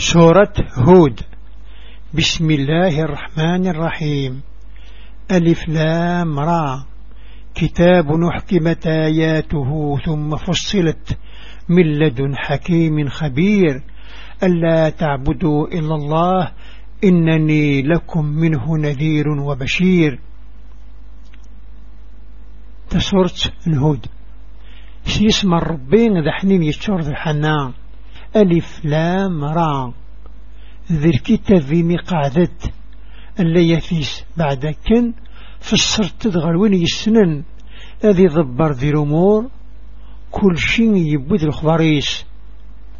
سورة هود. بسم الله الرحمن الرحيم. ألف لام را. كتاب نحكمت آياته ثم فصلت من لدن حكيم خبير. ألا تعبدوا إلا الله إنني لكم منه نذير وبشير. تسورة الهود اسم الربين ذا حنين يتشور ذا حنان ألف لام را ذي الكتاب مقعدت اللي يفيس بعد كن. فسرت تدغل وين يسنن. هذه ضبر ذي الأمور. كل شيء يبود الخباريس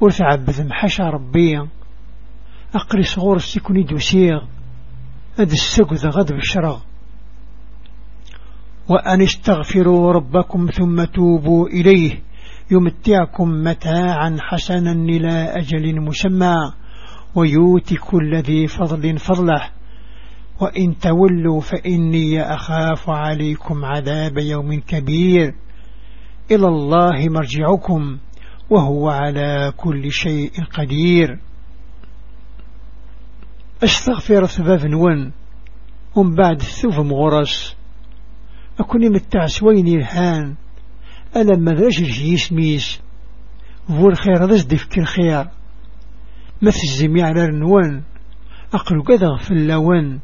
وتعبد محشى ربي. أقري صغور السكوني دوسيغ هذا السقذ غد بالشرغ وأن استغفروا ربكم ثم توبوا إليه. يمتعكم متاعا حسنا إلى أجل مسمى ويؤتي كل ذي فضل فضله. وإن تولوا فإني أخاف عليكم عذاب يوم كبير. إلى الله مرجعكم وهو على كل شيء قدير. أستغفر ثباب نون ومن بعد الثوف مغرس أكون متع سويني الهان ألا مدرش الجيس ميس. فور خير رزد فكر خير مثل الزميع على النوان أقل قدغ في اللوان.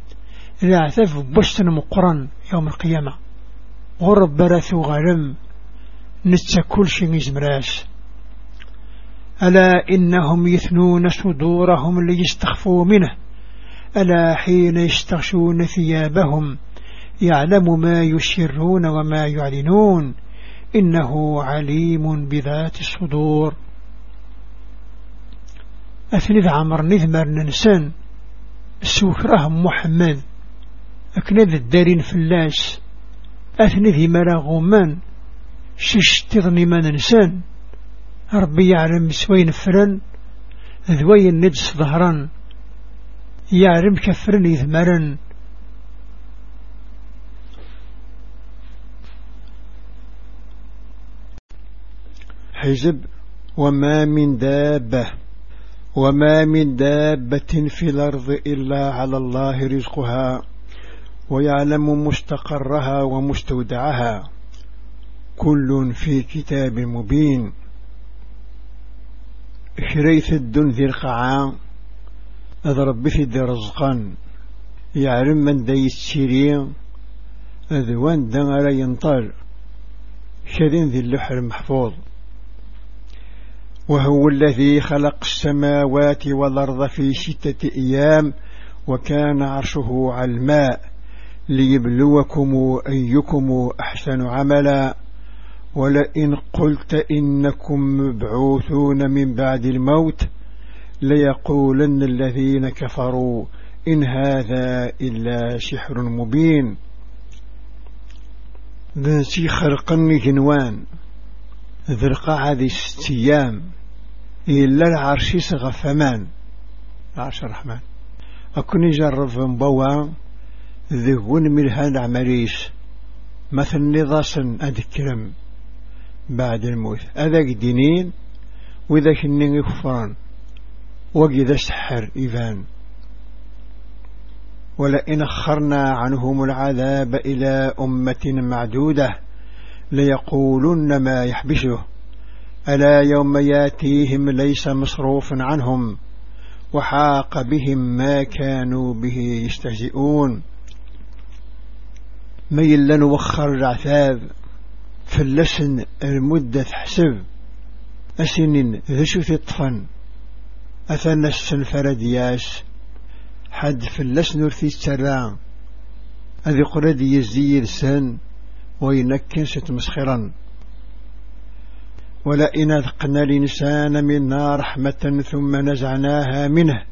لا عثف بشتن مقرن يوم القيامة. غرب برث غرم نتسى كل شيء مزمراس ألا إنهم يثنون صدورهم ليستخفوا منه. ألا حين يستغشون ثيابهم يعلم ما يسرون وما يعلنون. إنه عليم بذات الصدور. أثنذ عمر نذمر ننسان السوكرة محمد. أكنذ الدارين فلاس. أثنذ مراغومان. شش تظني ما ننسان. ربي يعلم سوين فرن ذوين ندس ظهرا يعلم كفرن إذمرا حزب وما من دابة وما من دابة في الأرض إلا على الله رزقها ويعلم مستقرها ومستودعها. كل في كتاب مبين. شريث الدن ذي القعاء أضرب دي رزقا. يعلم من دي السيرين أذوان دن على ينطل شدين ذي اللحر محفوظ وهو الذي خلق السماوات والأرض في ستة أيام وكان عرشه على الماء ليبلوكم أيكم أحسن عملا. ولئن قلت إنكم مبعوثون من بعد الموت ليقولن الذين كفروا إن هذا إلا سحر مبين. ذنسي خرقني جنوان. ذي القاعة ستيام إلا العرشي سغفمان العرش الرحمن. أكون جرب مبوا ذهون من هذا عمريس مثل نضاسا أذكرم بعد الموت. أذاك دينين وإذا كنين كفران وإذا سحر إيفان. ولئن أخرنا عنهم العذاب إلى أمة معدودة ليقولن ما يحبسه ألا يوم ياتيهم ليس مصروف عنهم وحاق بهم ما كانوا به يستهزئون. ميلا وخر العذاب فلسن المدة حسب. أسنن ذشو تطفن أثنى السنفرد ياس. حد فلسن ورثي السران أذي قرد يزي لسان وينكن ستمسخرا ولئن أذقنا الإنسان منا رحمة ثم نزعناها منه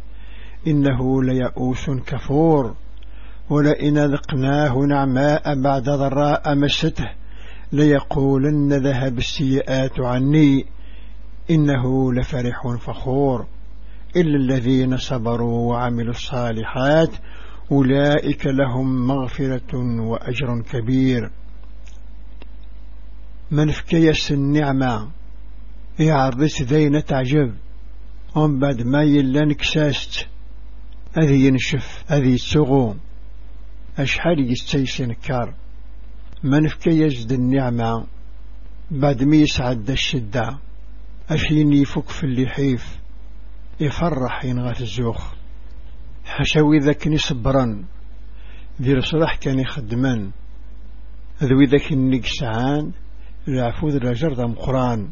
إنه ليئوس كفور. ولئن أذقناه نعماء بعد ضراء مسته ليقولن ذهب السيئات عني إنه لفرح فخور. إلا الذين صبروا وعملوا الصالحات أولئك لهم مغفرة وأجر كبير. من فكيس النعمة يعرض ذين تعجب. ومن بعد ما يلا نكساست هذه ينشف هذه يتسغو أشحال يستيسن كار. ما نفكي يزد النعمة؟ بعد ما يسعد الشدة. أشين يفك في اللحيف يفرح ينغث الزوخ. حشاوي ذاك نصبرا ذي رصرح كان يخدمان ذوي ذاك النقسعان العفو ذي الرجر ذا مقران.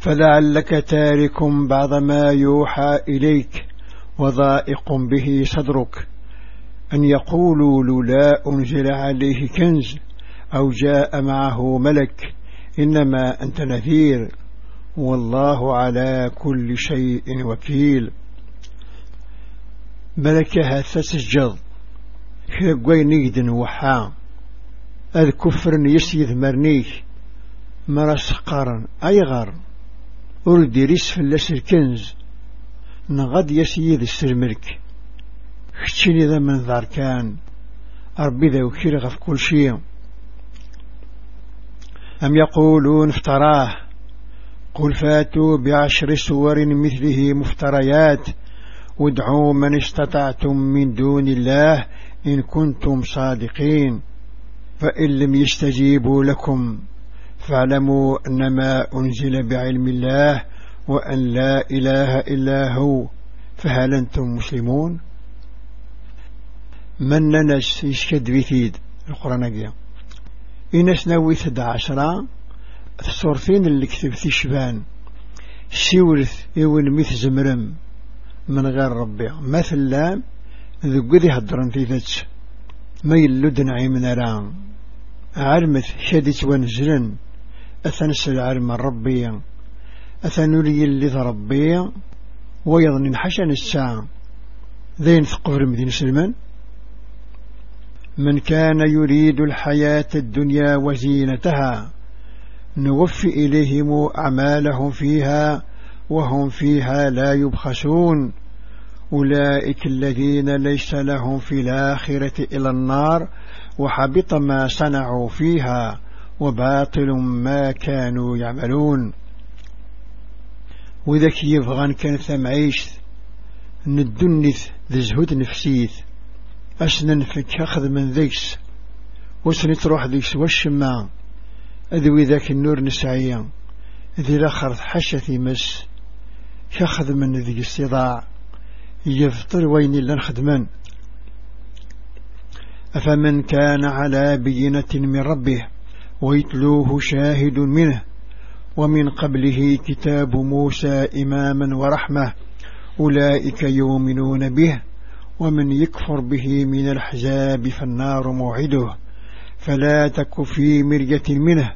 فلعلك تارك بعض ما يوحى إليك وضائق به صدرك. أن يقولوا لولا أنزل عليه كنز أو جاء معه ملك إنما أنت نذير. والله على كل شيء وكيل. ملكها تسجد كرقوي نيد وحا. أذ كفر يسيذ مرنيك. مرس قارن أي ريس فلس الكنز نغد يسيذ السرملك خشيني ذا من ذار كان. ربي ذا وكير غف كل شيء. أم يقولون افتراه. قل فاتوا بعشر سور مثله مفتريات. وادعوا من استطعتم من دون الله إن كنتم صادقين. فإن لم يستجيبوا لكم. فاعلموا أنما أنزل بعلم الله وأن لا إله إلا هو فهل أنتم مسلمون؟ من ننس يشكد بثيد؟ القرآن قيام. إنس نوي ثد عشرة الصورتين اللي كتبت شبان. سيورث إيون ميث زمرم من غير ربي. مثلا ذو قذي هدرن في ذات ما يلد نعيم نرام عرمت شدت ونزلن. أثنسل عرم ربي. أثنولي اللي ربي. ويظن حشن الساعة ذين ثقفر مدين سلمان من كان يريد الحياة الدنيا وزينتها نوفي إليهم أعمالهم فيها وهم فيها لا يبخسون. أولئك الذين ليس لهم في الآخرة إلى النار وحبط ما صنعوا فيها. وباطل ما كانوا يعملون. وذاك يبغان كان ثمعيش ندنث ذي زهود نفسيث أسنن فك أخذ من ذيكس وسني تروح ذيكس والشماع أذوي ذاك النور نسعيا ذي الآخر حشة مس. يأخذ من ذي الاستضاع يفطر وين لن خدمان أفمن كان على بينة من ربه ويتلوه شاهد منه. ومن قبله كتاب موسى إماما ورحمة. أولئك يؤمنون به. ومن يكفر به من الحزاب فالنار موعده. فلا تك في مرية منه.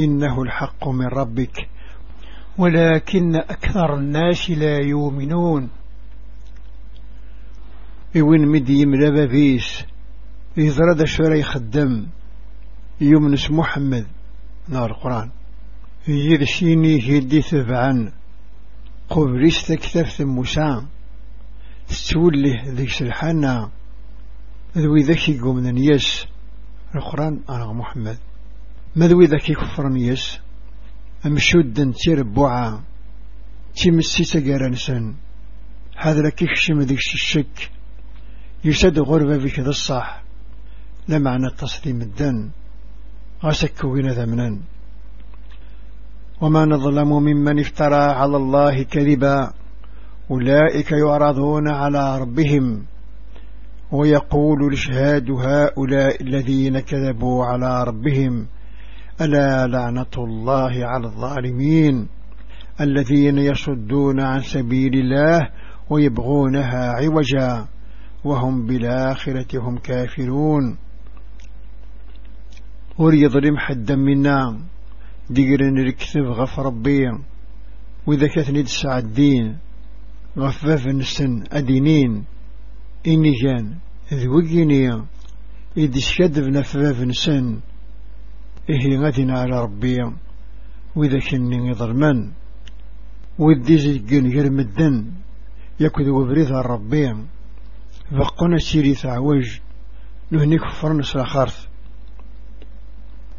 إنه الحق من ربك. ولكن أكثر الناس لا يؤمنون. إوين مدي ملابا فيس إذرد شري خدم يومنس محمد نار القرآن يجير شيني هدي ثبعا قبريس تكثر موسى. تولي ذيك سلحانا. ذوي ذكي قومنا نيس القرآن أنا محمد. ما ذوي كفر نيس أمشود تير بوعا. تيمسي تقارنسن هذا لك يخشم ذيك الشك. يسد غربة بك ذا الصح. لا معنى التصديم الدن. غسك وين ذمنا وما نظلم ممن افترى على الله كذبا. أولئك يعرضون على ربهم. ويقول الشهاد هؤلاء الذين كذبوا على ربهم. ألا لعنة الله على الظالمين الذين يصدون عن سبيل الله ويبغونها عوجا. وهم بالآخرة هم كافرون. وريضرم حدا منا. دقر نركثب غف ربي. وإذا كثني تسع الدين غفاف نسن أدينين. إني جان ذوقيني إذ شكد بنفاف نسن. إهي غدنا على ربي. وإذا كني ظلمان ودي زيقين غير مدن. يكد وبريد ربي. بقنا سيري ثعوج نهنيك فرنس الخرث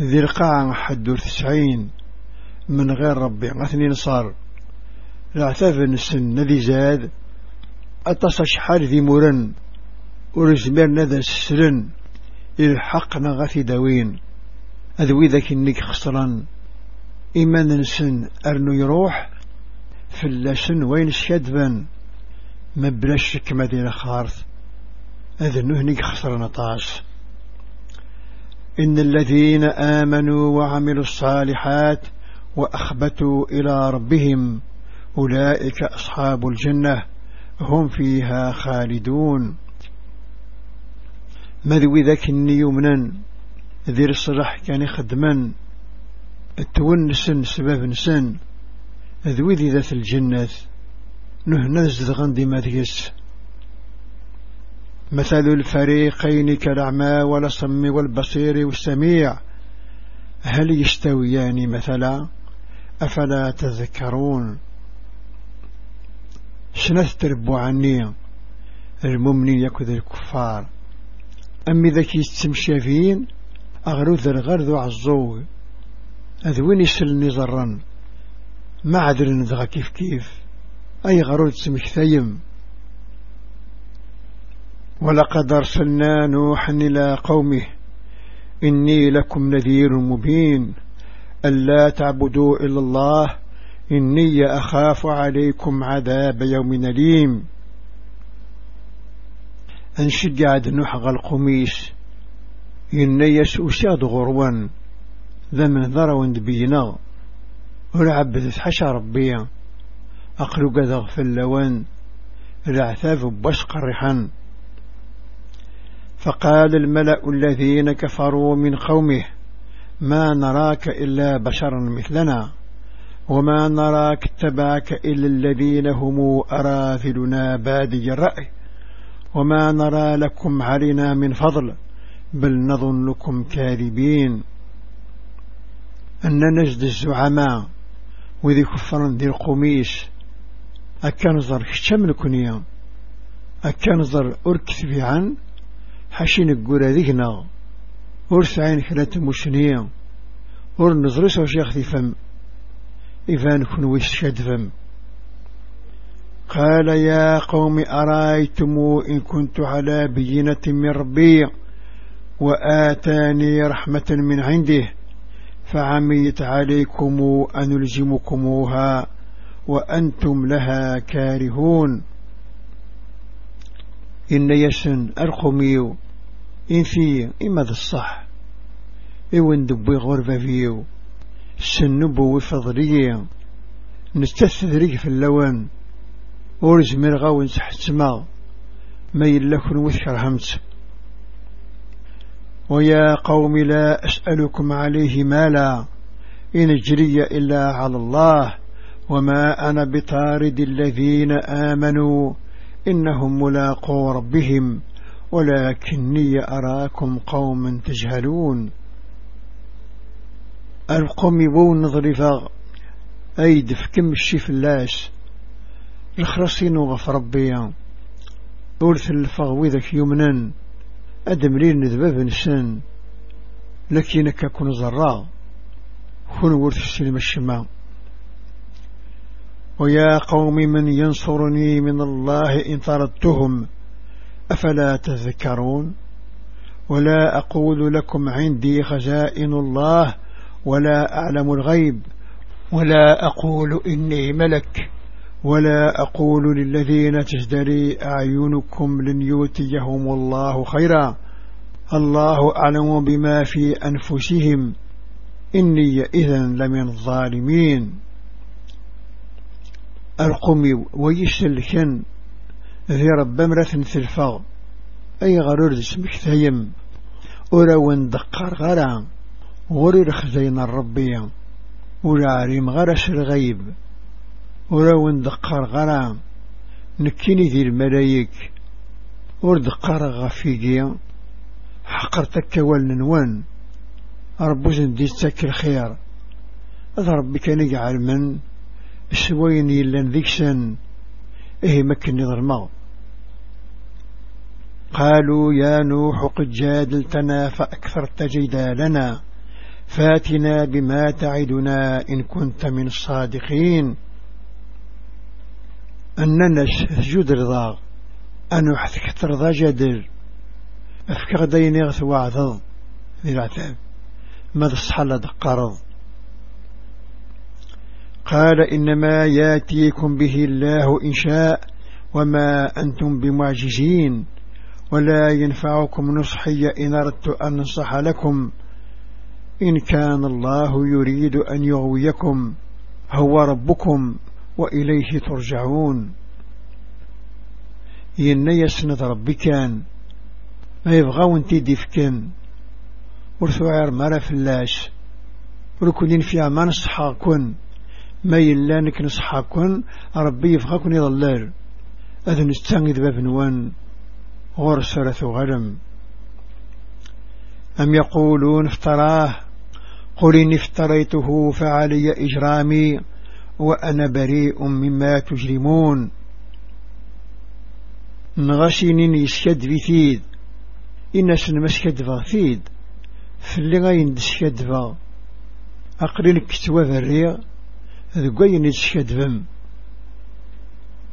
ذي القاع حد تسعين من غير ربي غثني نصار. العتاب السن ذي زاد أتص شحال ذي مرن ورزمير نذا السرن الحق نغثي داوين أذوي ذاك النك خسران إيمان نسن أرنو يروح فلاسن وين الشدبان ما بلاش كما دينا خارث أذنه نك خسران طاس. إن الذين آمنوا وعملوا الصالحات وأخبتوا إلى ربهم أولئك أصحاب الجنة هم فيها خالدون. مذوي ذاك النيومنا ذي الصلاح كان يخدما التونسن سبب نسن ذوي ذات الجنة نهنا زدغن دي مذيس. مثل الفريقين كالأعمى والصم والبصير والسميع. هل يستويان مثلا؟ أفلا تذكرون؟ شنث تربو عني. الممني يكذ الكفار. أمي ذاك يستمشافين أغرو ذا الغرذ عزو أذوين يسلني ضرا ما عدل نذغى كيف كيف؟ أي غرو ثيم ولقد أرسلنا نوحا إلى قومه إني لكم نذير مبين ألا تعبدوا إلا الله إني أخاف عليكم عذاب يوم أليم. أنشد عد نحغ القميس إني أساد غروان. ذا من ذروا دبينا ولعبد حشا ربيا أقلو قذغ في اللوان العثاف بشق الرحان فقال الملأ الذين كفروا من قومه ما نراك إلا بشرا مثلنا وما نراك اتبعك إلا الذين هم أراذلنا بادي الرأي وما نرى لكم علينا من فضل بل نظنكم كاذبين. أن نجد الزعماء وذي كفرا ذي القميس أكنظر كشم الكنيا أكنظر أركث عن حشين القرى ذيكنا ورسعين حلات مشنية ورنظرس وشيخ فم إذا كن ويشهد فم قال يا قوم أرأيتم إن كنت على بينة من ربي وآتاني رحمة من عنده فعميت عليكم أنلزمكموها وأنتم لها كارهون. إن يسن أرقميو. إن في إما ذا الصح. إوان دبي غربة فيو سنبو وفضلية. نستثذري في اللوان. ورز مرغاون سحتما ما يلكن وشرهمت ويا قوم لا أسألكم عليه مالا. إن اجري إلا على الله. وما أنا بطارد الذين آمنوا. إنهم ملاقو ربهم. ولكني أراكم قوما تجهلون. القوم بو نظرفا أيد في كم الشيف اللاس الخرصين وغف ربيا أورث الفغوي ذاك يمنا أدمرين ذباب نسان لكنك كن زراء كن ورث السلم الشماء. ويا قوم من ينصرني من الله إن طردتهم. أفلا تذكرون؟ ولا أقول لكم عندي خزائن الله ولا أعلم الغيب ولا أقول إني ملك ولا أقول للذين تزدري أعينكم لن يؤتيهم الله خيرا. الله أعلم بما في أنفسهم إني إذن لمن الظالمين. القمي ويسلكن ذي رب مرث ثلفا أي غرور اسمك ثيم أروان دقار غرا. غرير خزين الربية ولا عريم غرس الغيب ولا وندقر غرام نكيني ذي الملايك. وردقر غفيقيا حقرتك والنوان ربوز نديتك الخير هذا ربي كان يجعل من. سوين يلان ذيكسن إيه مكن نظر قالوا يا نوح قد جادلتنا فأكثرت جدالنا. فاتنا بما تعدنا إن كنت من الصادقين. أننا سجود رضا. أنو حثك ترضى جدل. أفكر ديني غث وعظض ذي العتاب. ماذا الصحالة دقارض قال إنما ياتيكم به الله إن شاء وما أنتم بمعجزين ولا ينفعكم نصحي إن أردت أن نصح لكم إن كان الله يريد أن يغويكم هو ربكم وإليه ترجعون. ين يسند ربي كان ما يبغاو انتي ديفكن ورثو عير مرا فلاش وركنين فيها ما نصحاكن ما يلانك نصحاكن ربي يفغاكن يضلال أذن استنغذ باب نوان غور سرث غرم. أم يقولون افتراه. قل إن افتريته فعلي إجرامي وأنا بريء مما تجرمون. نغشين يسكد بثيد إن سن مسكد بثيد فاللي غاين دسكد أقرين كتوى ذريع يسكد بم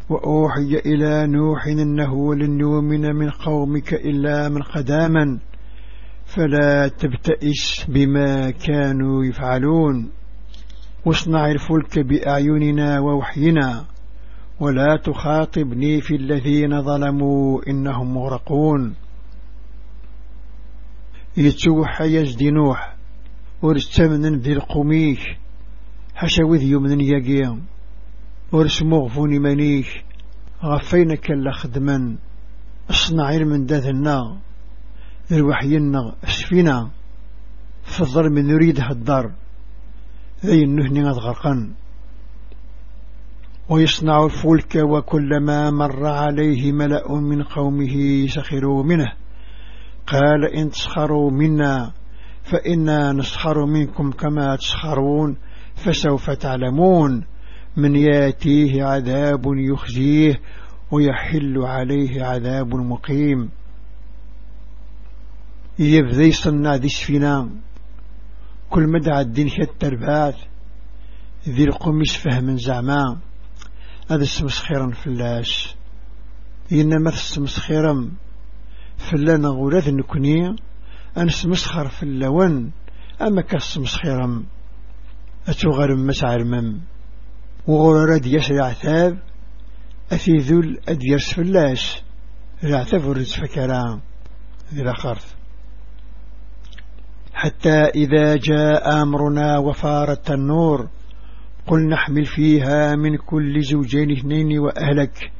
وأوحي إلى نوح إنه لن يؤمن من قومك إلا من قداما فلا تبتئس بما كانوا يفعلون. واصنع الفلك بأعيننا ووحينا. ولا تخاطبني في الذين ظلموا إنهم مغرقون. يتوح يزدي نوح. ورستمن ذي القميش حشوذ يمن يقيم ورسمغفوني منيش غفينك اللخدمن اصنع من داثنا الوحينا اسفنا فضل من نريد هالدار. ذي النهن غرقا ويصنع الفلك وكلما مر عليه ملأ من قومه سخروا منه. قال إن تسخروا منا فإنا نسخر منكم كما تسخرون. فسوف تعلمون من ياتيه عذاب يخزيه ويحل عليه عذاب مقيم. يبذي صنع ذي سفينة كل مدى الدين التربات ذي القميس فهم زعما. هذا السمسخيرا فلاش إنما السمسخيرا فلانا غولاد نكوني أنا سمسخر في اللون أما كالسمسخيرا أتغرم مسعر مم وغرر يسر عثاب أثي ذل أديرس فلاش العثاب ورد فكرا ذي الأخرث حتى إذا جاء أمرنا وفارت النور قل نحمل فيها من كل زوجين اثنين وأهلك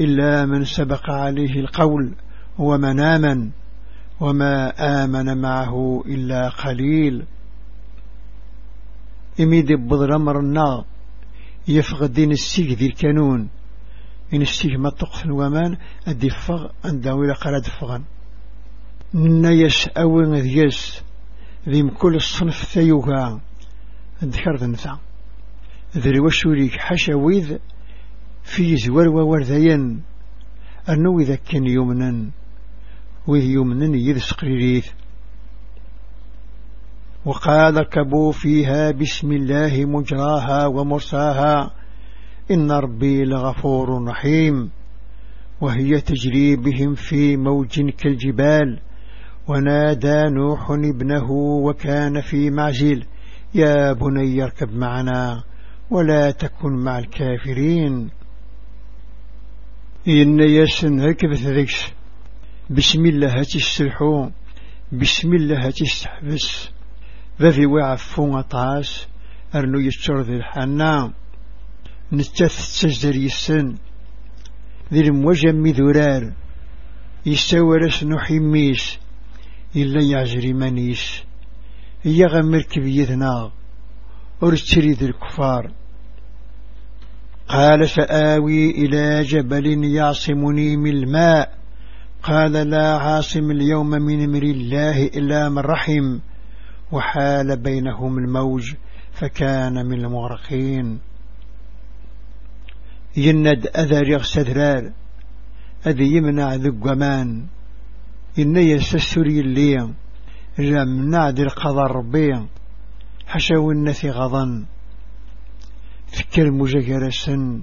إلا من سبق عليه القول ومن آمن وما آمن معه إلا قليل. إميد بضرمر النار يفقدين السيق ذي الكانون إن السيق ما تقفل ومان أدي فغ إلى قراد فغن نيس أوين ذيس ذي كل الصنف ثيوها. ذكر ذنثا. ذري وشوريك حشا ويذ في زور وورذين أنو إذا كان يمنا وإذ يمنا يذس قريريث وقال اركبوا فيها بسم الله مجراها ومرساها. إن ربي لغفور رحيم. وهي تجري بهم في موج كالجبال. ونادى نوح ابنه وكان في معزل يا بني اركب معنا ولا تكن مع الكافرين. إن يسن ركبت ذكس بسم الله تسترحو بسم الله تستحبس ذي وعفو عطاس أرنو يشتر ذي الحنا نتث تجدر يسن ذي الموجم مذرار يستورس أرسل ذي الكفار قال سآوي إلى جبل يعصمني من الماء قال لا عاصم اليوم من أمر الله إلا من رحم وحال بينهم الموج فكان من المغرقين. يند أذر سدرار أذي يمنع ذقمان إن يستسري اللي جمنا ذي القضاء ربي حشو النثي غضا. فكر مجرسا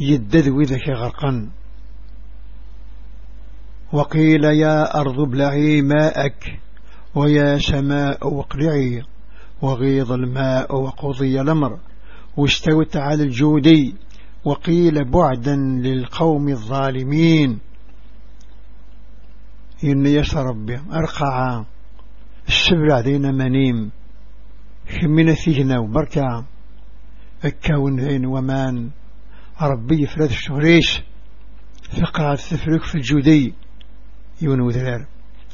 يدد وذك غرقا. وقيل يا أرض ابلعي ماءك ويا سماء واقلعي وغيض الماء وقضي الأمر واستوت على الجودي وقيل بعدا للقوم الظالمين. إن يس ربي أرقع السبع دين منيم خمنا ثيجنا وبركع أكاون ذين ومان ربي فرد الشغريش فقعت تفرق في الجودي يون وذرار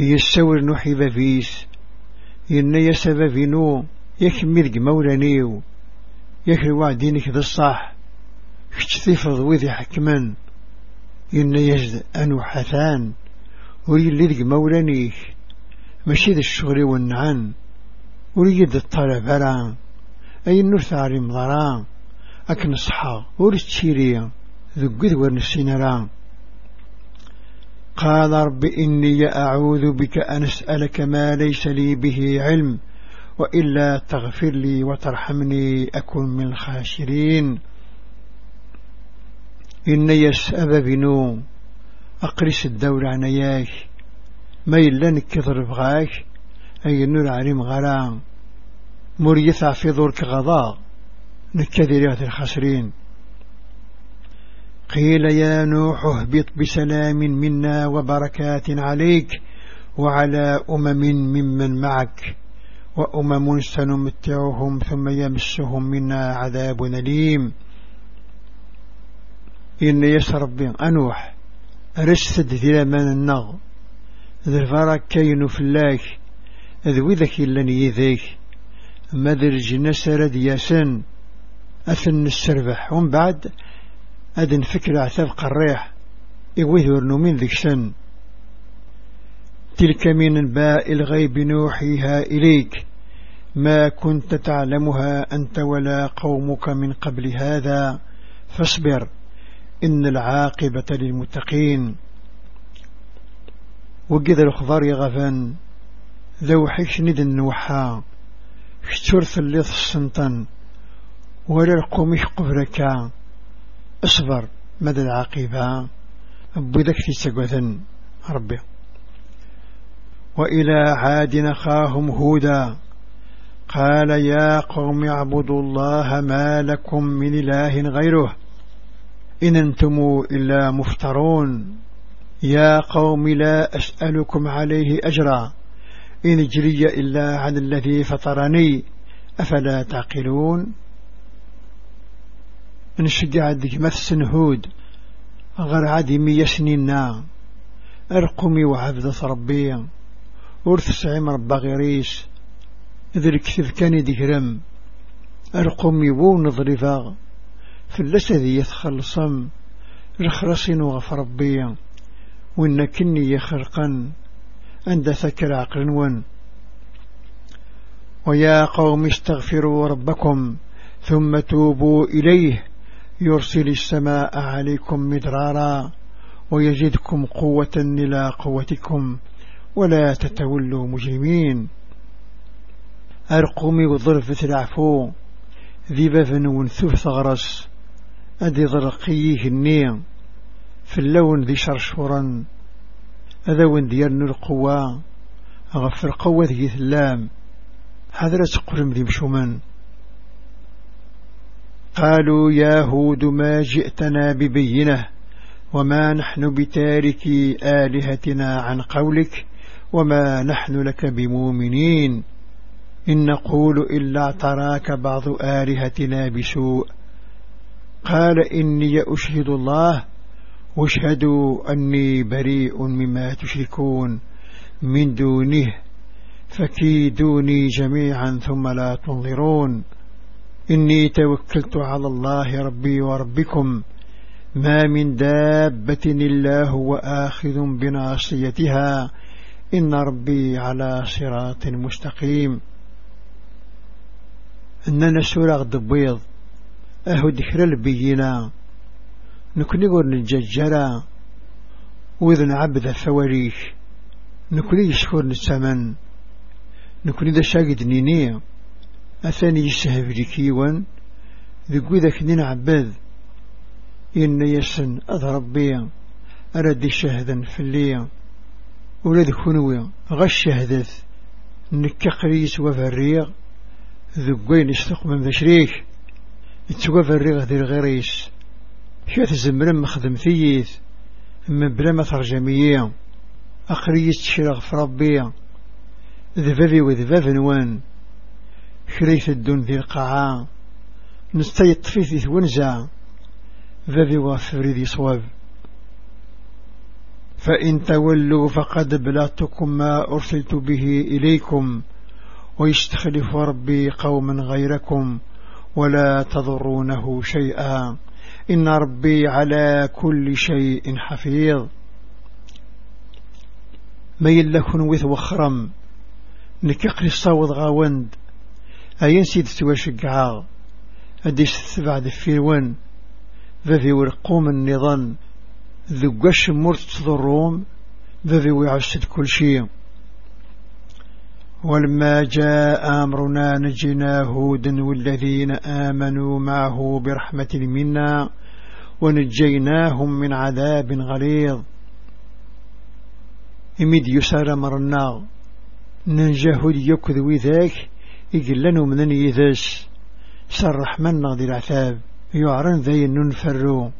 يسور نحب فيس إن يسبب نو يكمل مولانيو يكري وعدينك ذا الصح كتفض وذي حكما إن يجد أنو حثان وري ذي مولانيك ماشي ذا الشغل والنعان وريد الطلب على أي النور ثاري مضران أكن صحا وري تشيريا ذقذ ورنسينا قال رب إني أعوذ بك أن أسألك ما ليس لي به علم وإلا تغفر لي وترحمني أكن من الخاشرين إني يسأب بنو أقرس الدور عنياك ما إلا نكثر بغاك أي نور عليم غرام مريثع في ذورك غضاء نكذريات الخاسرين. قيل يا نوح اهبط بسلام منا وبركات عليك وعلى أمم ممن معك وأمم سنمتعهم ثم يمسهم منا عذاب أليم. إن يسرب أنوح رشد ذي من النغ ذي الفرق كين فلاك ذوي ذكي لن يذيك. مدرج نسر دياسن أثن السربح ومن بعد أدن فكرة عتاب قريح إغويه من ذيك سن تلك من الباء الغيب نوحيها إليك ما كنت تعلمها أنت ولا قومك من قبل هذا. فاصبر إن العاقبة للمتقين. وقذ الخضار يغفن ذو حيش ند النوحا كترث الليث السنطن ولا القومش قفركا اصبر مدى العاقبة؟ بذك في سقوة ربي. وإلى عاد نخاهم هودا قال يا قوم اعبدوا الله ما لكم من إله غيره إن أنتم إلا مفترون. يا قوم لا أسألكم عليه أجرا إن جري إلا عن الذي فطرني أفلا تعقلون؟ نشجع ديك مثل هود غير عادي مية سنين أرقمي وعبدة ربي. ورث سعيم ربا غيريس. ذلك كثير كان يدهرم. أرقمي ونظرفا فلس ذي يتخلصم. الخرصين وغف ربي. وإن كني يخرقا عند ثكر عقل ون. ويا قوم استغفروا ربكم ثم توبوا إليه. يرسل السماء عليكم مدرارا ويجدكم قوة إلى قوتكم ولا تتولوا مجرمين. أرقمي وظرفة العفو ذي بفن ونثوف ثغرس أدي ضرقيه النية في اللون ذي شرشورا أذا ونديرن القوة أغفر قوة ذي ثلام. حذرة تقرم ذي مشومان. قالوا يا هود ما جئتنا ببينة وما نحن بتاركي آلهتنا عن قولك وما نحن لك بمؤمنين. إن نقول إلا تراك بعض آلهتنا بسوء. قال إني أشهد الله. واشهدوا أني بريء مما تشركون من دونه. فكيدوني جميعا ثم لا تنظرون. إني توكلت على الله ربي وربكم ما من دابة إلا هو آخذ بناصيتها إن ربي على صراط مستقيم. أننا سورة الضبيض أهو دكر البينا نكوني قول نججرا وإذن عبد الثواريخ نكوني يشكر الثمن نكوني ذا شاقد نيني أثاني يسهب لكيوان ذكو ذاك نين عباد إن يسن بيا أرد شهدا في الليا ولاد كنويا غش شهدث نكقريس وفريغ ذقوين استقمم ذا شريك يتوفريغ ذي الغريس شات زمرم مخدم ثيث من بلا ما ترجمية أقريس تشرغ في ربيا ذبابي وذباب نوان. شريث الدون ذي القاعة نستيط فيه ثونزا ذبي وافري ذي صواب. فإن تولوا فقد بلغتكم ما أرسلت به إليكم ويستخلف ربي قوما غيركم ولا تضرونه شيئا. إن ربي على كل شيء حفيظ. ما يلكن وث وخرم نكقري الصوت غاوند أين سيد تواشقعا أديش تبع دفيرون ذي ورقوم النظام ذقش مرت تضروم ذي ويعشد كل شيء ولما جاء أمرنا نجنا هودا والذين آمنوا معه برحمة منا ونجيناهم من عذاب غليظ إمد يسار مرنا ننجاه يكذ ذاك يقلنوا من يذاس سرح من ذي العذاب يعرن ذي ننفروا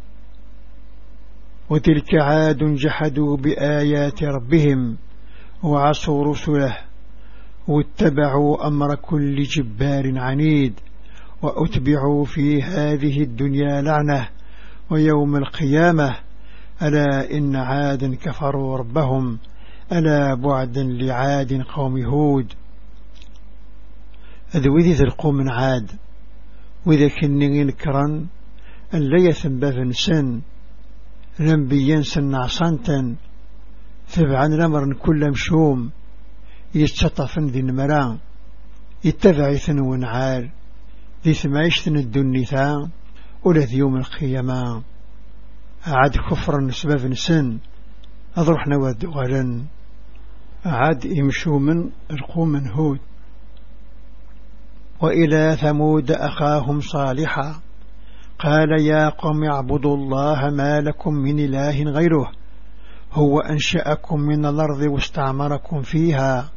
وتلك عاد جحدوا بآيات ربهم وعصوا رسله واتبعوا أمر كل جبار عنيد وأتبعوا في هذه الدنيا لعنة ويوم القيامة ألا إن عاد كفروا ربهم ألا بعدا لعاد قوم هود أذوذي ذي القوم عاد وإذا كني نكرا أن لا يثم بفنسن لنبيا سنعصانتا ثبعا الأمر كل مشوم يتشطفن ذي المرا يتبع ثنو عال ذي ثمايشتن الدنيثا ولا ذي يوم القيامة. عاد كفرا سبب سن أضرح نواد غلا عاد يمشوا من القوم هود. وإلى ثمود أخاهم صالحا. قال يا قوم اعبدوا الله ما لكم من إله غيره. هو أنشأكم من الأرض واستعمركم فيها.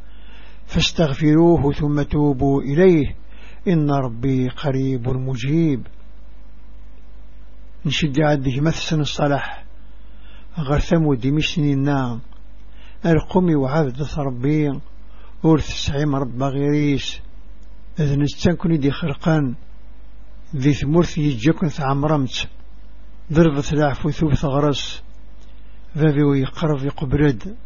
فاستغفروه ثم توبوا إليه. إن ربي قريب مجيب. نشد عده مثسن الصلاح. غرثم دمشن النام القم وعبد ربي ورث سعيم رب غيريس إذ نستنكني دي خرقان ذي ثمرث يجيكن ثعمرمت ضربت العفو ثوب ثغرس ذي ويقرب يقبرد.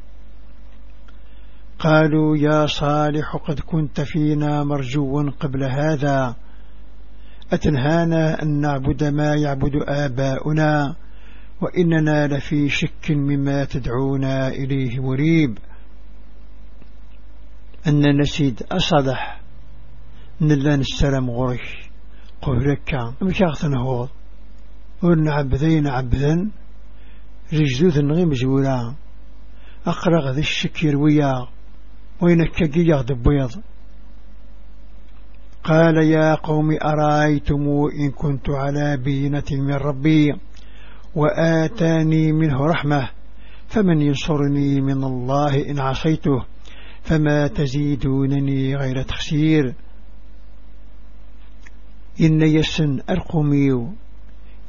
قالوا يا صالح قد كنت فينا مرجوا قبل هذا. أتنهانا أن نعبد ما يعبد آباؤنا وإننا لفي شك مما تدعونا إليه مريب. أن نسيد أصدح. نلا نستلم غرش قبلك مكاغتنا هو ونعبذين عبذا رجدوث النغي مجولا أقرغ ذي الشكير ويا وينك يغد بيض قال يا قوم أرأيتم إن كنت على بينة من ربي وآتاني منه رحمة فمن ينصرني من الله إن عصيته فما تزيدونني غير تخسير. إن يسن أرقميو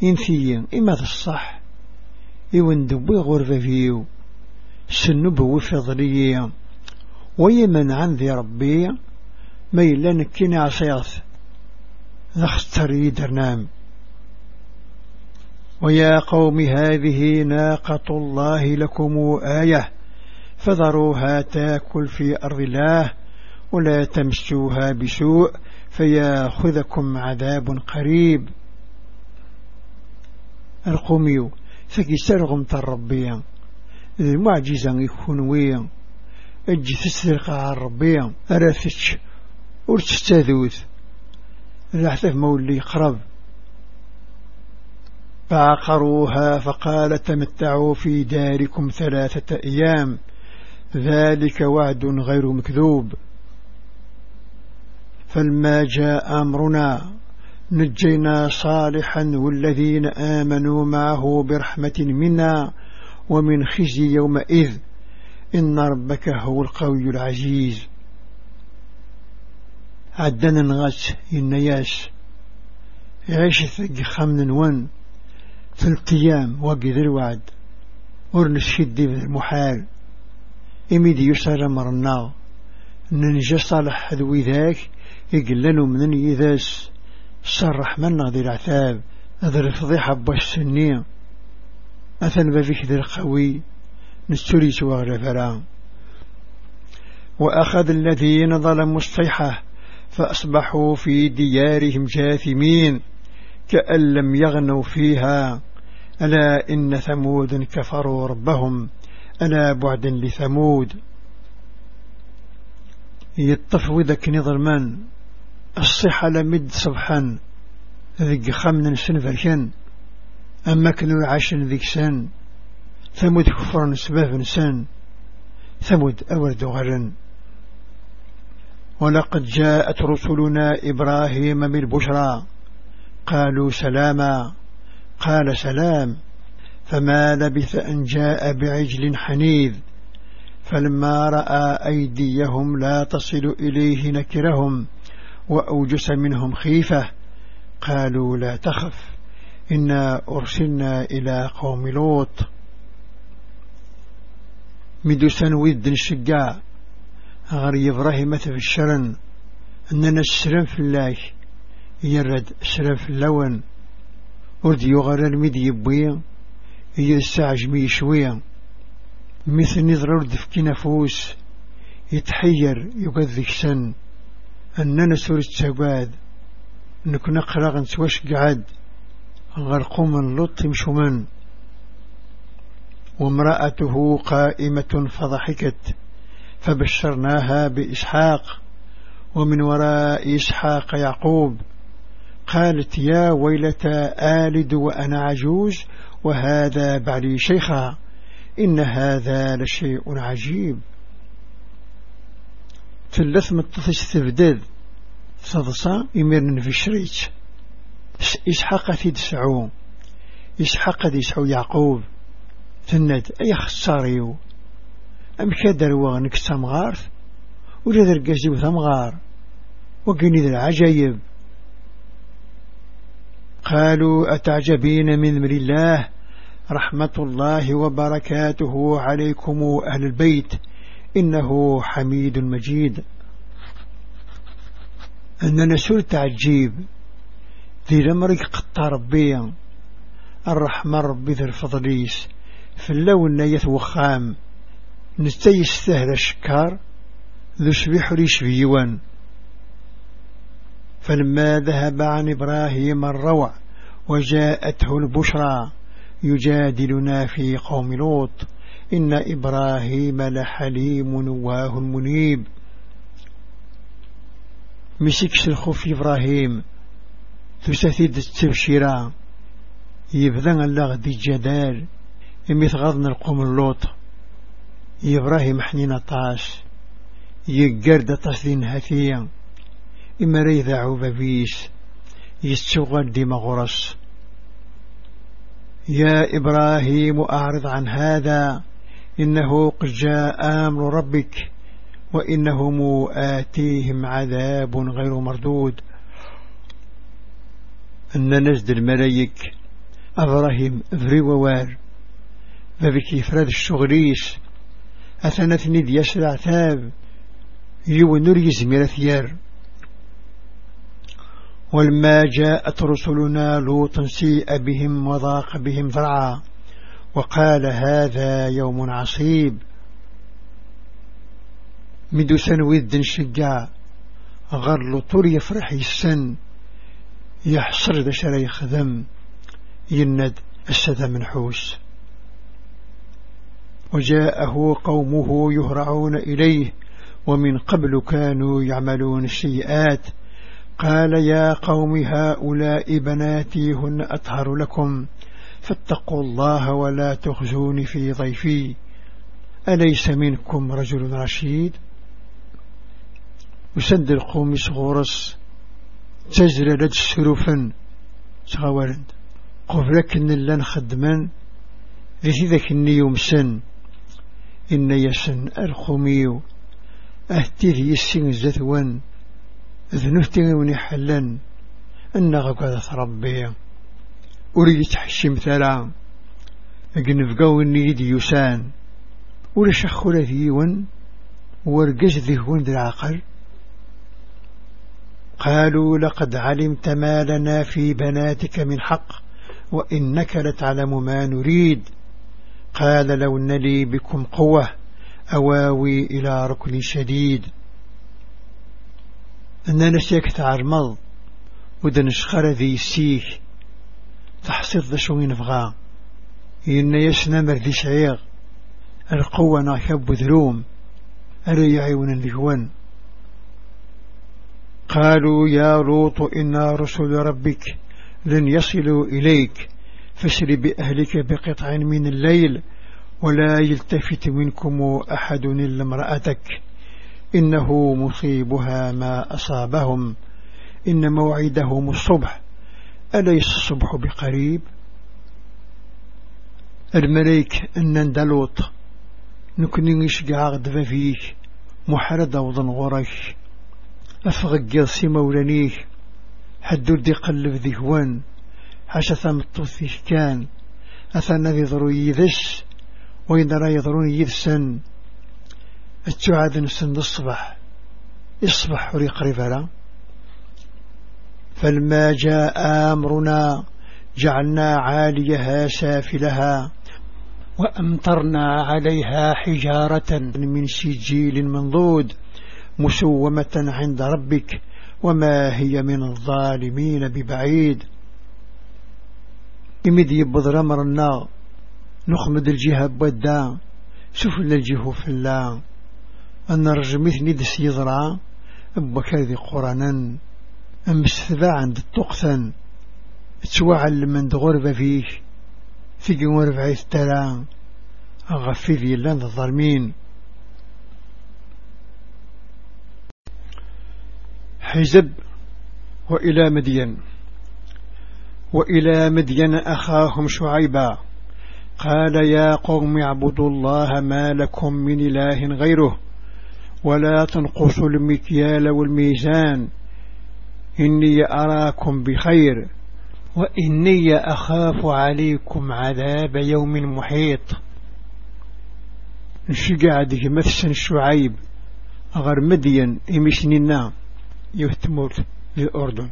إنثي إما الصح إون دبي غرفة فيو. سنب وفضلية ويمن عن ذي ربي ميلان كنا عصياث نختر يدرنام ويا قوم هذه ناقة الله لكم آية. فذروها تاكل في أرض الله. ولا تمسوها بسوء. فياخذكم عذاب قريب. القوميو فكي سرغم تربيا المعجزة يكون ويا أجي تسرق على الربيا أراثتش ورتستاذوث الأحثف مولي قرب فعقروها فقال تمتعوا في داركم ثلاثة أيام. ذلك وعد غير مكذوب. فلما جاء أمرنا نجينا صالحا والذين آمنوا معه برحمة منا ومن خزي يومئذ. إن ربك هو القوي العزيز. عدنا نغس النياس عيش ثق خمن ون. ثلاث أيام وقذ الوعد. ورنس شدي المحال إميدي يسر مرنا ننجى صالح ذوي ذاك يقلنوا من يذاس صرح منا ذي العتاب هذا الفضيحة باش سنية أثن بفيك ذي القوي نستري سواغ فرام وأخذ الذين ظلموا الصيحة فأصبحوا في ديارهم جاثمين كأن لم يغنوا فيها. ألا إن ثمود كفروا ربهم ألا بعدا لثمود. يطفو ذاك نظرمان الصحة لمد صبحا ذيك خمنا سن فركن أما كانوا عاشن ذيك سن ثمود كفر سباب سن ثمود أورد غرن ولقد جاءت رسلنا إبراهيم بالبشرى. قالوا سلاما. قال سلام. فما لبث أن جاء بعجل حنيذ. فلما رأى أيديهم لا تصل إليه نكرهم. وأوجس منهم خيفة قالوا لا تخف إنا أرسلنا إلى قوم لوط. مدوسا ود الشقاء غري إبراهيم في الشرن أننا السلام في الله يرد سلام في اللون. ورد يغرى المدي يبويا هي الساعة جميع شوية مثل نظر ورد في نفوس يتحير يقذك سن. أننا سورة سواد نكون قراغ نتواش قعد غرقوا من لط مشومان وامرأته قائمة فضحكت فبشرناها بإسحاق. ومن وراء إسحاق يعقوب قالت يا ويلتى آلد وأنا عجوز وهذا بعلي شيخا إن هذا لشيء عجيب. ثلاث متفش تبدد صدصا يمرن في الشريت إسحاق في دسعو إسحاق ديسعو يعقوب؟ ثند أي خساريو أم كدر وغنك ولا ذا القزي وثمغار وقني ذا العجيب قالوا أتعجبين من من الله؟ رحمة الله وبركاته عليكم أهل البيت. إنه حميد مجيد. أننا سور تعجيب ذي لمرك قطع ربيا الرحمة ربي ذي الفضليس. في اللون نيث وخام. نستيس سهل الشكار. ذو شبيح ريش بيوان فلما ذهب عن إبراهيم الروع وجاءته البشرى يجادلنا في قوم لوط. إن إبراهيم لحليم نواه منيب مسكش الخوف إبراهيم. تسثيد التبشيرا يبذن الله دي جدال. يمثغضن القوم اللوط. إبراهيم حنين طاش. يقرد تصدين هثيا إما ريذا عوبابيس يستغل دي مغرس يا إبراهيم أعرض عن هذا. إنه قد جاء أمر ربك وإنهم آتيهم عذاب غير مردود. أن نزد الملايك أبراهيم ذري ووار فبك يفراد الشغريس أثنتني دياس العتاب يونر يزمير ثيار. ولما جاءت رسلنا لوط سيء بهم وضاق بهم ذرعا. وقال هذا يوم عصيب. مدو سنويد شجع غر لطور يفرح السن يحصر ذا شري يخدم يند السدى منحوس وجاءه قومه يهرعون إليه. ومن قبل كانوا يعملون السيئات. قال يا قوم هؤلاء بناتي هن أطهر لكم. فاتقوا الله ولا تخزوني في ضيفي. أليس منكم رجل رشيد؟ وسد القوم صغورس تجرى لد السروفا تغاورد قبلك إن لن خدما ذي ذاك النيوم سن إن يسن الخميو أهتيه يسين زثوان. ذنفتي ونحلا أن غقادة ربي. أريد تحشم أجنب قوي يدي يسان. ولا شخولة ذيون. ورقز ذهون ذي العقل قالوا لقد علمت ما لنا في بناتك من حق وإنك لتعلم ما نريد. قال لو أن لي بكم قوة أواوي إلى ركن شديد. أننا نسيك تعرمض ودنشخر ذي سيك تحصير ذا شوين فغا. إن يسنا مرذي شعيغ. القوة ناكب ذروم أري يعيون الذهوان قالوا يا لوط إنا رسل ربك لن يصلوا إليك. فاسر بأهلك بقطع من الليل. ولا يلتفت منكم أحد إلا امرأتك. إنه مصيبها ما أصابهم. إن موعدهم الصبح. أليس الصبح بقريب؟ الملائك أن ندلوط نكني نشجع غدفا فيك محرد وضن غرش أفغق سي مولانيك. حدو دي قلب ذهوان حاشا ثمطوث كان أثنى ذي ضرو يذش وين راه يضرون يذسن. التعاد نسن الصبح. الصبح وري قريب لا فلما جاء أمرنا جعلنا عاليها سافلها وأمطرنا عليها حجارة من سجيل منضود مسومة عند ربك وما هي من الظالمين ببعيد. إمد يبض رمر النار نخمد الجهة بودا سفل الجهة في الله. أن رجمثني دس يضرع بكاذي قرانا أمستذا عند التقثن توعل من دغرب فيه في جمهور بعيث تلا أغفي ذي اللان الظالمين. حزب وإلى مدين وإلى مدين أخاهم شعيبا قال يا قوم اعبدوا الله ما لكم من إله غيره ولا تنقصوا المكيال والميزان. إني أراكم بخير. وإني أخاف عليكم عذاب يوم محيط. نشجع ديك مثسن شعيب غير مدين إمشننا يهتمور للأردن.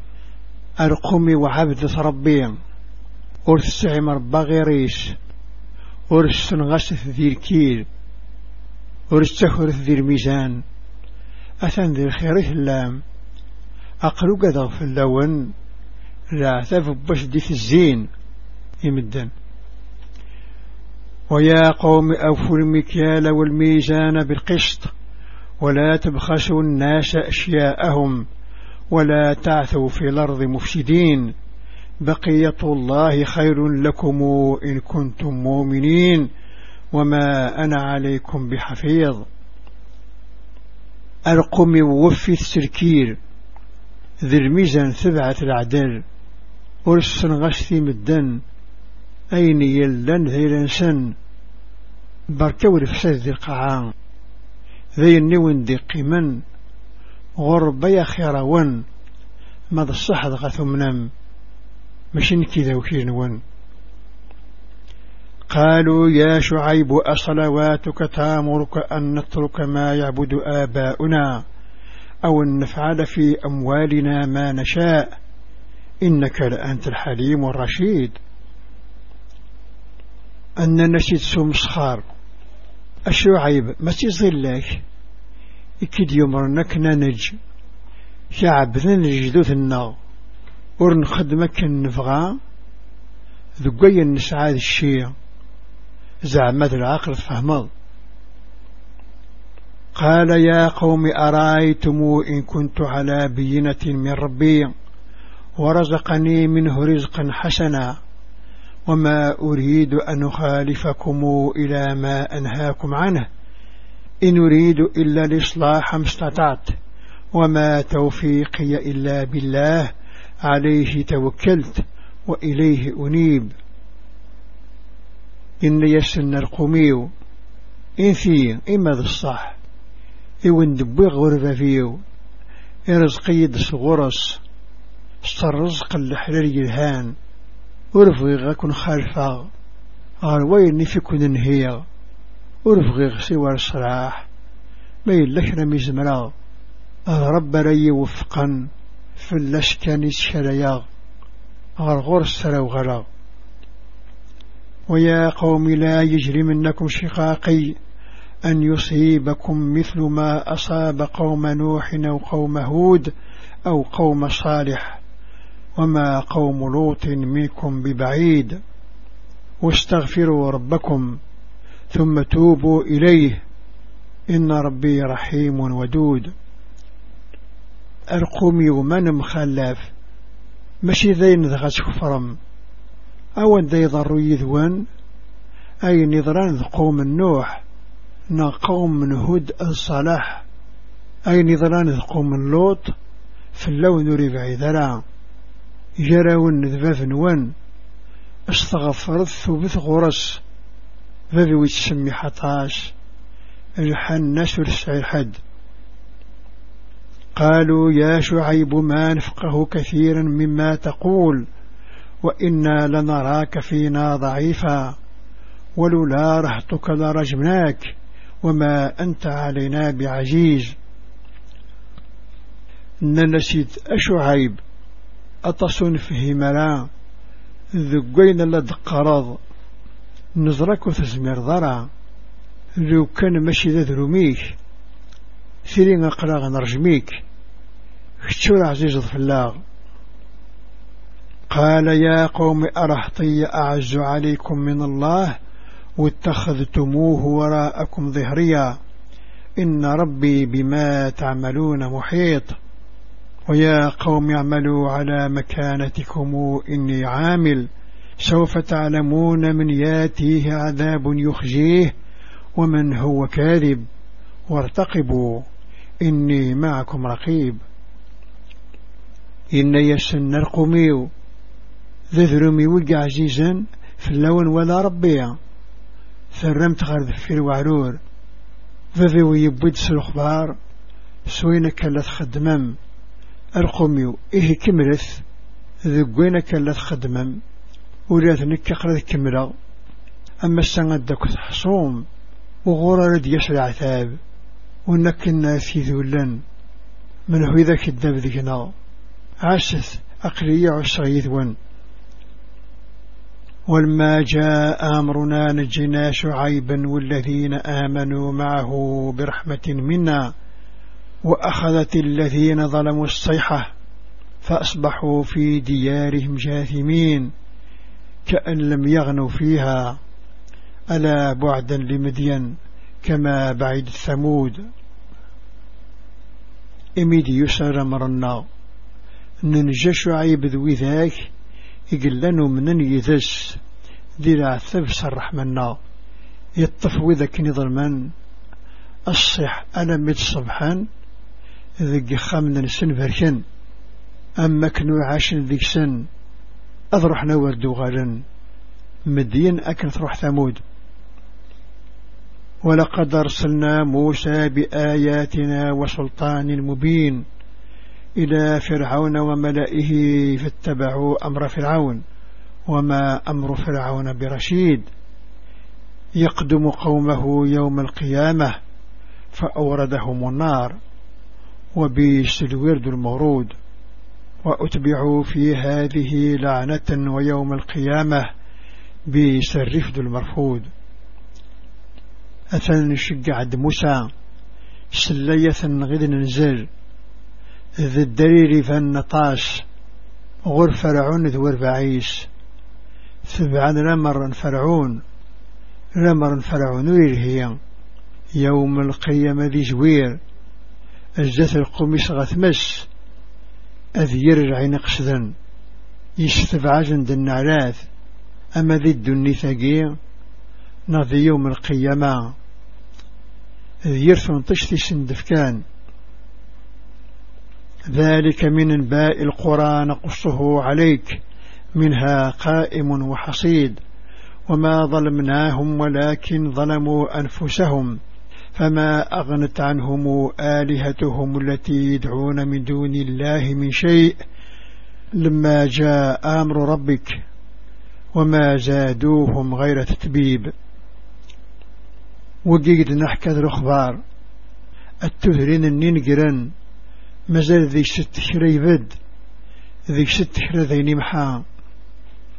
أرقمي وعبد ربي. أرث عمر بغيريش أرث غسث ذي الكيل. أرث تخرث ذي الميزان. أثن ذي الخير اللام أقلو قدر في اللون تفبش دي في الزين يمدن. ويا قوم أوفوا المكيال والميزان بالقسط ولا تبخسوا الناس أشياءهم ولا تعثوا في الأرض مفسدين. بقية الله خير لكم إن كنتم مؤمنين وما أنا عليكم بحفيظ. أرقم وفي السركير. ذي الميزان ثبعة العدل ورسن غشتي مدن أين يلن ذي الإنسان؟ بركو الفساد ذي القاعان ذي النون ذي قمن يا خيروان ماذا الصحة غثمنم مشين كذا وكير نون قالوا يا شعيب أصلواتك تامرك أن نترك ما يعبد آباؤنا؟ أو أن نفعل في أموالنا ما نشاء. إنك لأنت الحليم الرشيد. أن نسيت سمسخار الشعيب ما تظلك إكيد يمرنك ننج. شعب ننجدوث النار. ورنخدمك النفغا ذقيا نسعاد الشيء زعمت العقل فهمض. قال يا قوم أرأيتم إن كنت على بينة من ربي ورزقني منه رزقا حسنا وما أريد أن أخالفكم إلى ما أنهاكم عنه إن أريد إلا الإصلاح ما استطعت وما توفيقي إلا بالله عليه توكلت وإليه أنيب إن يسن القميو إن في إما ذا الصح إون دبي غرفة فيو. إرزقي دس غرس. استرزق الحلال الهان ورفغي غاكن خالفا غروين في كن نهيا ورفغي سوى الصراح ما يلك رمي زمرا رب ري وفقا. في اللشكان الشريا غرغور السرا وغرا. ويا قوم لا يجرمنكم شقاقي. أن يصيبكم مثل ما أصاب قوم نوح أو قوم هود أو قوم صالح وما قوم لوط منكم ببعيد. واستغفروا ربكم ثم توبوا إليه. إن ربي رحيم ودود. أرقومي ومن مخلف. ماشي ذين ذغت كفرم. أو ذي ضروا يذوان. أي نظران قوم النوح نا قوم من هود الصلاح أي نظران قوم اللوط في اللون ربع ذرا جراون ذباف نوان استغفرت ثبت غرس ذبي ويتسمي حطاش الحن ناس ورسعي حد. قالوا يا شعيب ما نفقه كثيرا مما تقول وإنا لنراك فينا ضعيفا ولولا رهتك لرجمناك. وما أنت علينا بعزيز ننسيت أشعيب أتصن فيه ملا ذقين لد قرض نزرك تزمير ضرع لو كان ماشي ذا ذروميك ثيرين أقلاغ نرجميك كتشور عزيز الفلاغ. قال يا قوم أرهطي أعز عليكم من الله؟ واتخذتموه وراءكم ظهريا. إن ربي بما تعملون محيط. ويا قوم اعملوا على مكانتكم إني عامل. سوف تعلمون من ياتيه عذاب يخزيه ومن هو كاذب. وارتقبوا إني معكم رقيب. إن يسن القميو ذذرمي وقع عزيزا في اللون ولا ربيا ثرمت غير في الوعرور ذذي ويبود الأخبار سوينا كلا خدمم. القميو إيه كملث ذقوينا كلا خدمم. ولات نكقر كملا أما السنة داك حصوم. وغورا رد يسرع عثاب. ونكنا في ذولا من هو ذاك الدب ذكنا عسث أقلية عسريث ون. ولما جاء أمرنا نجينا شعيبا والذين آمنوا معه برحمة منا وأخذت الذين ظلموا الصيحة فأصبحوا في ديارهم جاثمين كأن لم يغنوا فيها ألا بعدا لمدين كما بعد الثمود. إميد يسر مرنا ننجى شعيب ذوي ذاك يقلنوا من يذس دي العثب صرح منا. يطف وذاك نظلما الصح أنا مد صبحا ذي خامن سن فرشن. أما كنو عاشن ذيك سن أذرح نور دوغالا مدين أكن تروح ثمود. ولقد أرسلنا موسى بآياتنا وسلطان مبين. إلى فرعون وملئه فاتبعوا أمر فرعون وما أمر فرعون برشيد. يقدم قومه يوم القيامة فأوردهم النار وبيس الورد المورود. وأتبعوا في هذه لعنة ويوم القيامة بيس الرفد المرفود. أثن شقع موسى سلية غد ننزل ذي الدرير فالنطاش غر فرعون ذور بعيس ثبعان رمر فرعون رمر فرعون ويرهي يوم القيامة ذي جوير الزث القميص غثمس أذير عين قصدا يستبع جند النعلاث. أما ذي الدني ثقير ناضي يوم القيامة. ذير ثنطشتي سندفكان ذلك من انباء القرى نقصه عليك منها قائم وحصيد. وما ظلمناهم ولكن ظلموا أنفسهم فما أغنت عنهم آلهتهم التي يدعون من دون الله من شيء لما جاء أمر ربك وما زادوهم غير تتبيب. وقيد نحكى الأخبار. التهرين النينقرن مازال ذي ست شريبد ذي ست ذيني محا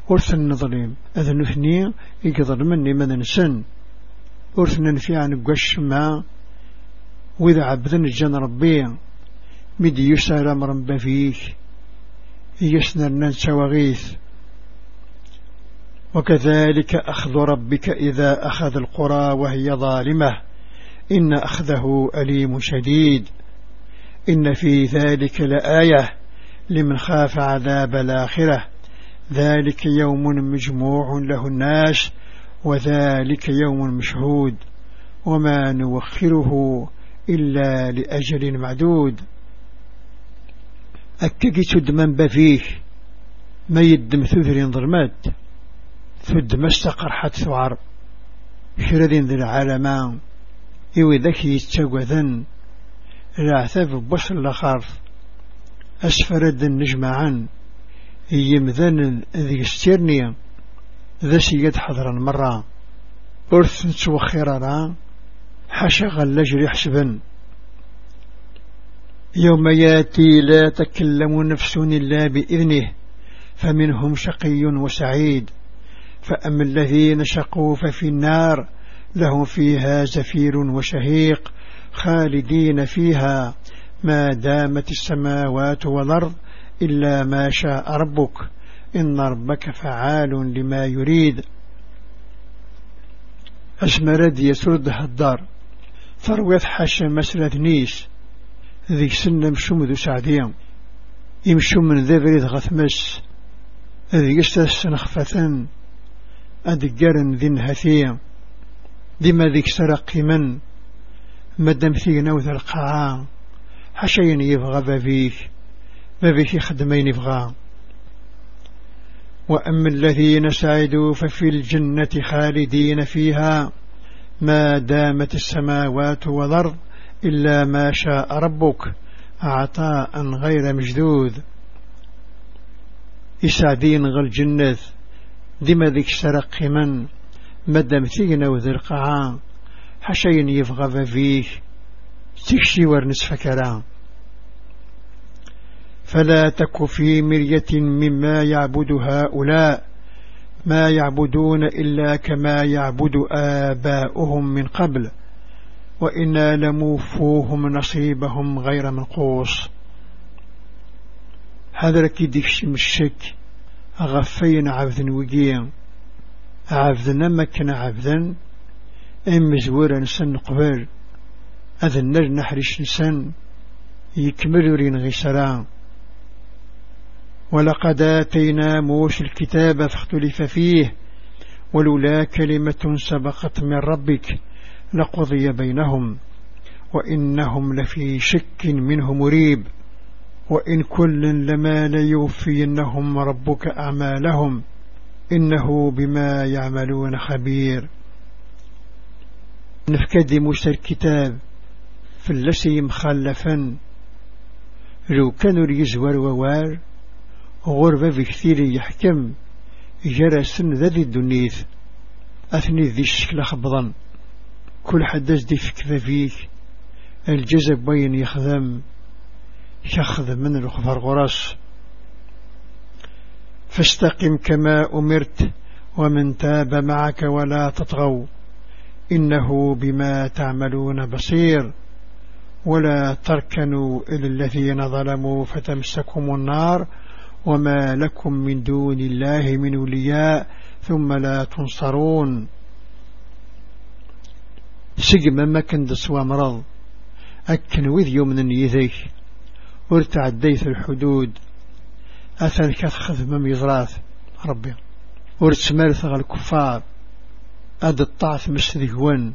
ورث النظليم أذا نثني يقدر مني من نسن ورث ننفي عن قش ما وإذا عبدن الجن ربي مدي يسار أمرا بفيك. يسنر ننسى وغيث. وكذلك أخذ ربك إذا أخذ القرى وهي ظالمة. إن أخذه أليم شديد. إن في ذلك لآية لمن خاف عذاب الآخرة. ذلك يوم مجموع له الناس وذلك يوم مشهود. وما نوخره إلا لأجل معدود. أكاكي تد من بفيه ما يدم ثذر ظلمات ثد مستقر حتى ثعر شردين ذي العالمان إوي ذكي يتشوذن العثاب بوصل لخارف أسفرد النجمعان. يمذن ذي استيرني ذا سيد حضرا مرة أرث نتوخيرنا حاشا غلجري حسبا يوم ياتي لا تكلم نفس إلا بإذنه فمنهم شقي وسعيد. فأما الذين شقوا ففي النار لهم فيها زفير وشهيق. خالدين فيها. ما دامت السماوات والأرض إلا ما شاء ربك. إن ربك فعال لما يريد. أسمرد يسردها الدار. فرويت حاشا مسألة نيس. ذيك سنة مشوم ذو سعدية يمشو من ذا بريد غثمس. ذي يستس نخفة أدقارن ذي نهثية ديما ذيك سرق من مدام فينا وذا القاعة حشين يبغى بابيك بابيك يخدمين يبغى. وأما الذين سعدوا ففي الجنة خالدين فيها ما دامت السماوات والأرض إلا ما شاء ربك عطاء غير مجدود إسعدين غل جنة دم ذيك سرق من؟ مدام ثينا وذي القاعة حشين يفغى فيه. تكشي ورنس فكرا فلا تك في مرية مما يعبد هؤلاء. ما يعبدون إلا كما يعبد آباؤهم من قبل. وإنا لموفوهم نصيبهم غير منقوص. هذا لك ديكش الشك أغفين عبد وقيا عبدنا مكن عبدا إم زورا نسن قبل أذن نحرش نسن يكمل رين غسران ولقد آتينا موسى الكتاب فاختلف فيه ولولا كلمة سبقت من ربك لقضي بينهم وإنهم لفي شك منه مريب. وإن كل لما ليوفينهم ربك أعمالهم إنه بما يعملون خبير. نفكد موسى الكتاب فلسي مخلفا لو كانوا يزور ووار غربة في كثير يحكم جرسن ذي الدنيث أثني ذي الشكل خبضا. كل حدث دي فكذا فيك الجزب بين يخدم يخذ من الخفر غرس. فاستقم كما أمرت ومن تاب معك ولا تطغوا. إنه بما تعملون بصير. ولا تركنوا إلى الذين ظلموا فتمسكم النار وما لكم من دون الله من ولياء ثم لا تنصرون. سجم ما كنت سوى مرض. أكن وذ يوم من يذيك ورتعديت الحدود. أثن كتخذ مم يزراث. ربي. ورتسمارث على الكفار. أد الطاعة مسذهون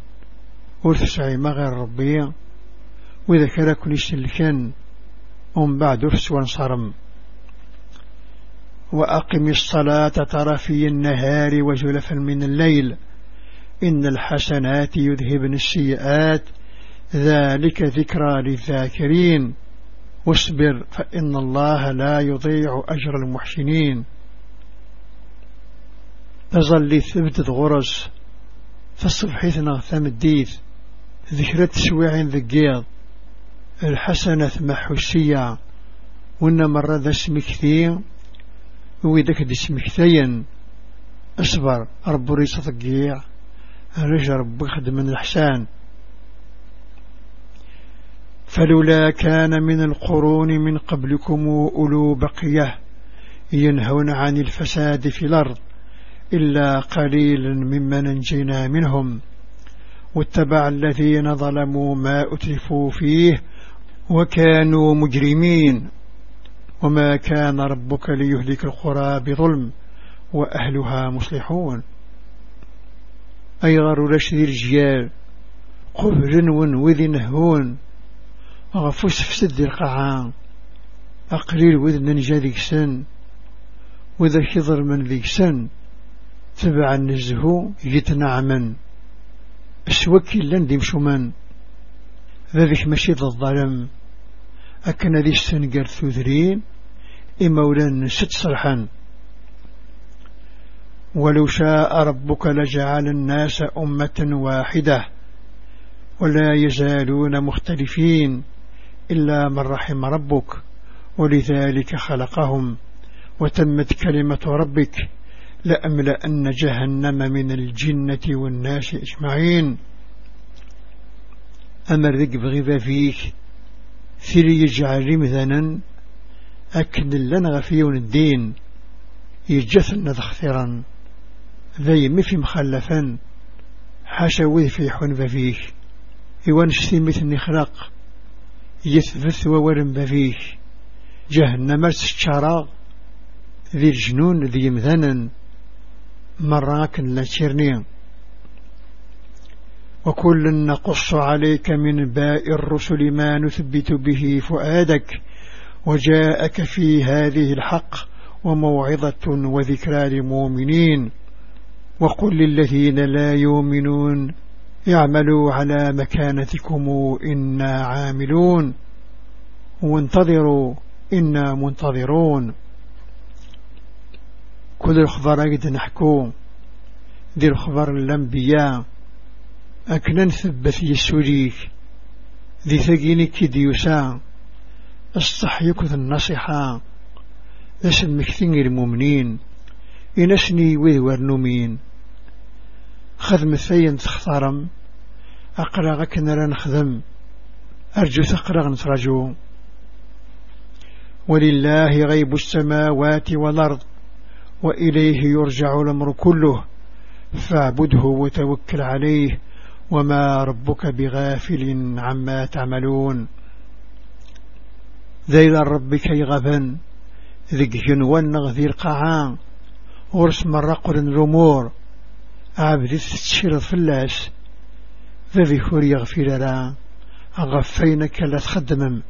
ورتسعي ما غير ربي وإذا كان كل سلكن أم بعد أفس صرم وأقم الصلاة طرفي النهار وزلفا من الليل. إن الحسنات يذهبن السيئات. ذلك ذكرى للذاكرين. واصبر فإن الله لا يضيع أجر المحسنين. تظل ثبت غرس فالصبحيثنا الديث ذكرت سويع ذقيض الحسنة محوسية وإن مرة ذا سمكثي وإذا دي سمكثيا أصبر رب ريس ضقيع رجع رب خدم من الحسان فلولا كان من القرون من قبلكم أولو بقية ينهون عن الفساد في الأرض. إلا قليلا ممن انجينا منهم. واتبع الذين ظلموا ما أتلفوا فيه وكانوا مجرمين. وما كان ربك ليهلك القرى بظلم وأهلها مصلحون. أي غر رشد الجيال قبل وذ نهون. غفوس فسد القاعان أقليل وذ ننجا ذيك سن. وذا كضر من ذيك سن. تبع النزهو يتنعمن اسوكي لن دي مشومان ذلك ماشي الظلم. أكن ذي السنقر ثذرين إمولا ست صرحا. ولو شاء ربك لجعل الناس أمة واحدة. ولا يزالون مختلفين. إلا من رحم ربك. ولذلك خلقهم. وتمت كلمة ربك. لأملأن جهنم من الجنة والناس أجمعين. أمر ذك بغيبا فيك ثري يجعل مثلا أكد لنا غفيون الدين يجثن ذخثرا ذي مفي مخلفا حاشا وذفي حنف فيك إيوانشتي مثل خلق يثبث وورم بفيك جهنم الشراغ ذي الجنون ذي مثلا. مراك لتشرني وكل نقص عليك من باء الرسل ما نثبت به فؤادك وجاءك في هذه الحق وموعظة وذكرى للمؤمنين. وقل للذين لا يؤمنون اعملوا على مكانتكم إنا عاملون. وانتظروا إنا منتظرون. كل الخبر أجد نحكو. دي الخبر الأنبياء. أكنا نثبت يسوليك ذي ثقيني كديوسا استحيك ذا النصيحة. ذس المكثين المؤمنين. إنسني وذور نومين خذ مثين تختارم. أقرأ كنرا نخدم أرجو ثقرا نترجو ولله غيب السماوات والأرض. وإليه يرجع الأمر كله. فاعبده وتوكل عليه. وما ربك بغافل عما تعملون. ذيل ربك يغفن ذقهن ونغذي القاعان ورس مرقر الأمور. عبد تشير فلاس ذي هور يغفر لا أغفينك لا تخدمم.